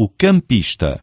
o campista.